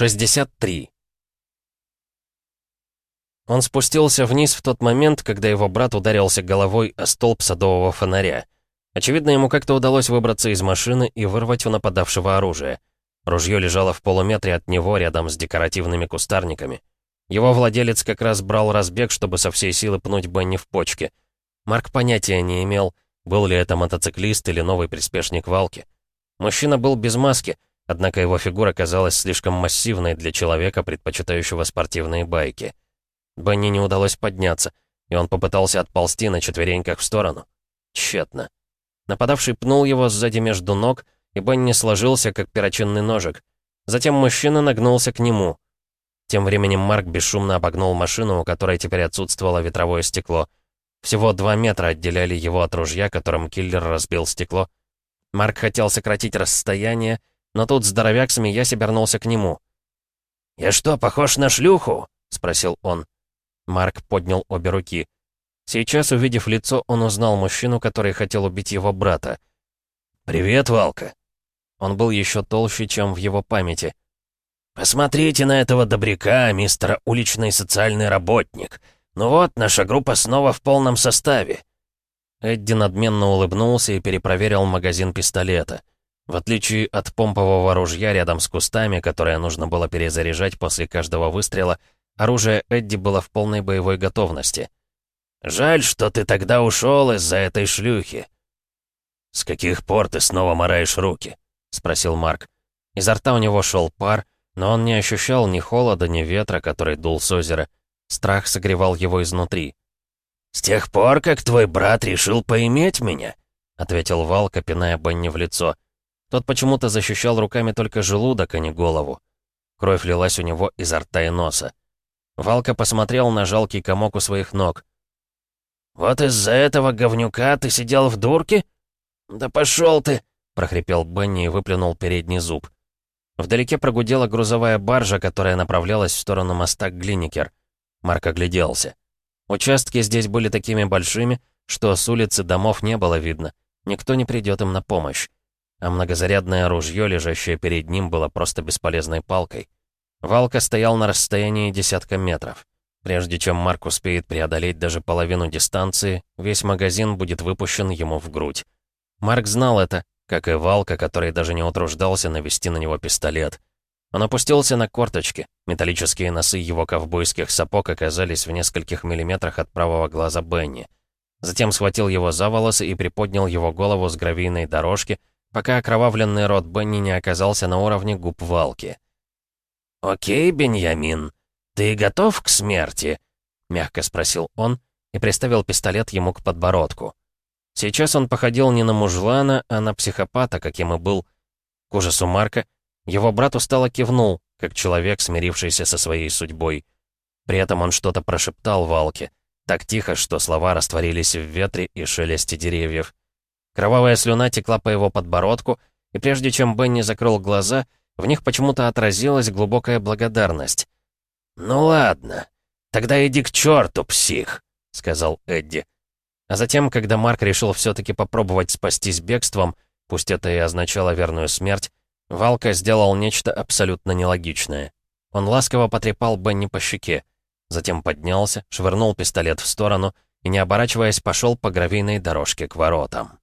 63. Он спустился вниз в тот момент, когда его брат ударился головой о столб садового фонаря. Очевидно, ему как-то удалось выбраться из машины и вырвать у нападавшего оружие. Ружье лежало в полуметре от него рядом с декоративными кустарниками. Его владелец как раз брал разбег, чтобы со всей силы пнуть Бенни в почке. Марк понятия не имел, был ли это мотоциклист или новый приспешник Валки. Мужчина был без маски — Однако его фигура казалась слишком массивной для человека, предпочитающего спортивные байки. Бенни не удалось подняться, и он попытался отползти на четвереньках в сторону. Тщетно. Нападавший пнул его сзади между ног, и Бенни сложился, как перочинный ножик. Затем мужчина нагнулся к нему. Тем временем Марк бесшумно обогнул машину, у которой теперь отсутствовало ветровое стекло. Всего два метра отделяли его от ружья, которым киллер разбил стекло. Марк хотел сократить расстояние, но тут здоровяк, смеясь, обернулся к нему. «Я что, похож на шлюху?» — спросил он. Марк поднял обе руки. Сейчас, увидев лицо, он узнал мужчину, который хотел убить его брата. «Привет, Валка!» Он был еще толще, чем в его памяти. «Посмотрите на этого добряка, мистера уличный социальный работник. Ну вот, наша группа снова в полном составе». Эдди надменно улыбнулся и перепроверил магазин пистолета. В отличие от помпового ружья рядом с кустами, которое нужно было перезаряжать после каждого выстрела, оружие Эдди было в полной боевой готовности. «Жаль, что ты тогда ушел из-за этой шлюхи». «С каких пор ты снова мораешь руки?» — спросил Марк. Изо рта у него шел пар, но он не ощущал ни холода, ни ветра, который дул с озера. Страх согревал его изнутри. «С тех пор, как твой брат решил поиметь меня?» — ответил Валка, пиная Бенни в лицо. — тот почему-то защищал руками только желудок, а не голову. Кровь лилась у него изо рта и носа. Валка посмотрел на жалкий комок у своих ног. «Вот из-за этого говнюка ты сидел в дурке?» «Да пошел ты!» — прохрипел Бенни и выплюнул передний зуб. Вдалеке прогудела грузовая баржа, которая направлялась в сторону моста Глиникер. Марк огляделся. Участки здесь были такими большими, что с улицы домов не было видно. Никто не придет им на помощь а многозарядное ружье, лежащее перед ним, было просто бесполезной палкой. Валка стоял на расстоянии десятка метров. Прежде чем Марк успеет преодолеть даже половину дистанции, весь магазин будет выпущен ему в грудь. Марк знал это, как и Валка, который даже не утруждался навести на него пистолет. Он опустился на корточки. Металлические носы его ковбойских сапог оказались в нескольких миллиметрах от правого глаза Бенни. Затем схватил его за волосы и приподнял его голову с гравийной дорожки, пока окровавленный рот Бенни не оказался на уровне губ Валки. «Окей, Беньямин, ты готов к смерти?» — мягко спросил он и приставил пистолет ему к подбородку. Сейчас он походил не на мужлана, а на психопата, каким и был. К ужасу Марка, его брат устало кивнул, как человек, смирившийся со своей судьбой. При этом он что-то прошептал Валке, так тихо, что слова растворились в ветре и шелесте деревьев. Кровавая слюна текла по его подбородку, и прежде чем Бенни закрыл глаза, в них почему-то отразилась глубокая благодарность. «Ну ладно, тогда иди к черту, псих», — сказал Эдди. А затем, когда Марк решил все-таки попробовать спастись бегством, пусть это и означало верную смерть, Валка сделал нечто абсолютно нелогичное. Он ласково потрепал Бенни по щеке, затем поднялся, швырнул пистолет в сторону и, не оборачиваясь, пошел по гравийной дорожке к воротам.